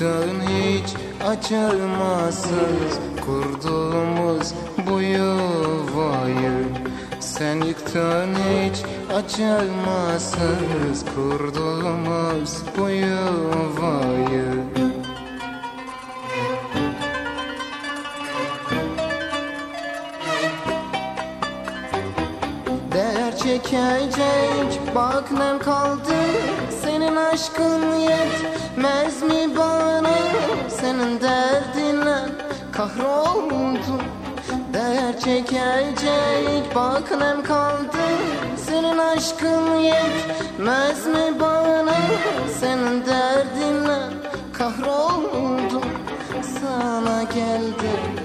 yıktın hiç acımasız Kurduğumuz bu yuvayı Sen yıktın hiç acımasız Kurduğumuz bu yuvayı. Değer çekecek bak nem kaldı. Senin aşkın kahroldum Değer çekecek. Bak nem kaldı. Senin aşkın yetmez mi bana? Senin derdinle kahroldum Sana geldim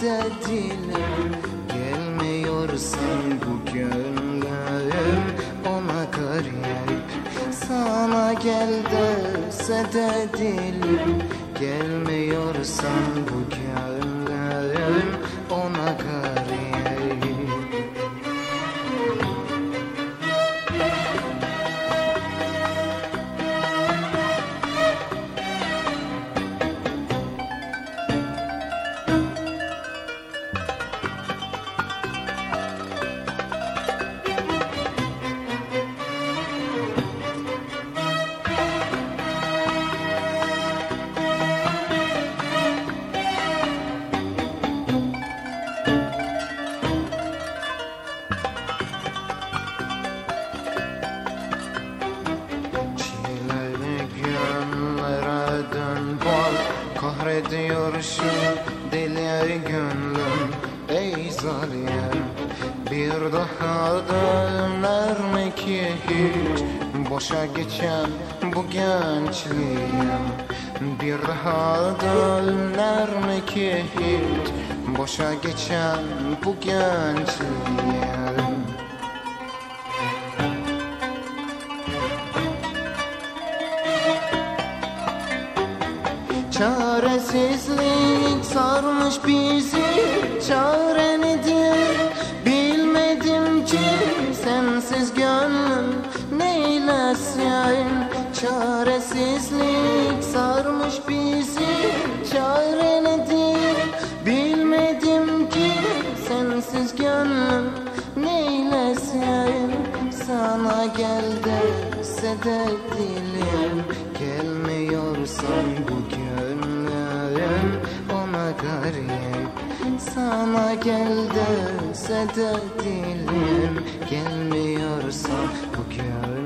de dilim. Gelmiyorsan bu gönlüm. Ona garip Sana gel dese de dilim. Gelmiyorsan bu bak Kahrediyor şu deli gönlüm Ey zalim. Bir daha döner mi ki hiç? Boşa geçen bu gençliğim. Bir daha döner mi ki hiç? Boşa geçen bu gençliğim Çaresizlik sarmış bizi. Çare nedir? Bilmedim ki. Sensiz gönlüm neylesin Çaresizlik sarmış bizi. Çare nedir? Bilmedim ki. Sensiz gönlüm neylesin Sana gel dese de dilim Gelmiyorsan bu gönlüm ona garip. Sana gel dese de dilim Gelmiyorsa bu gönlüm